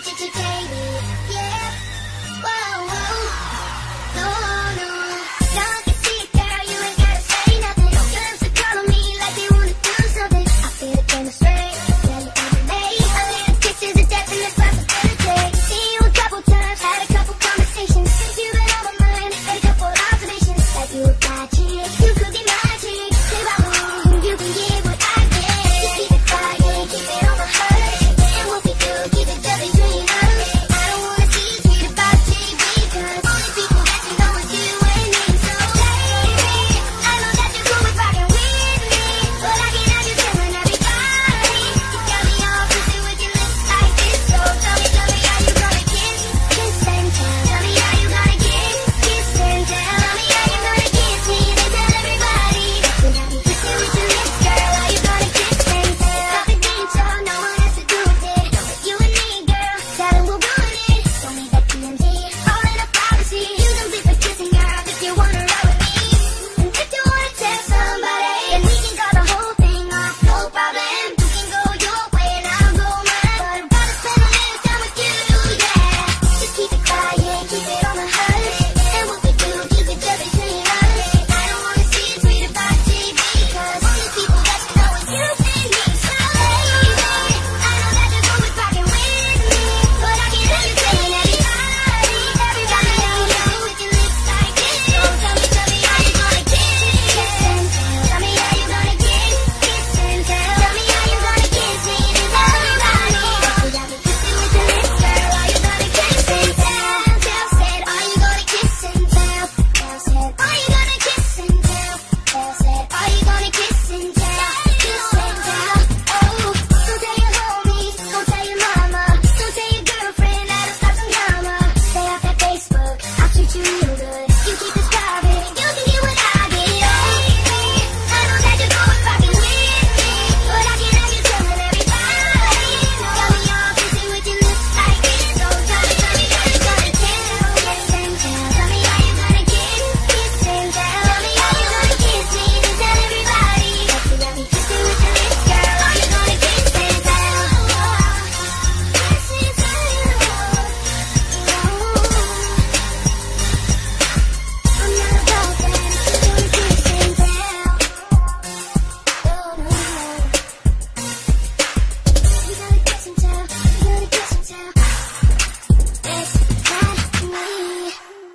ch ch baby, yeah, whoa whoa.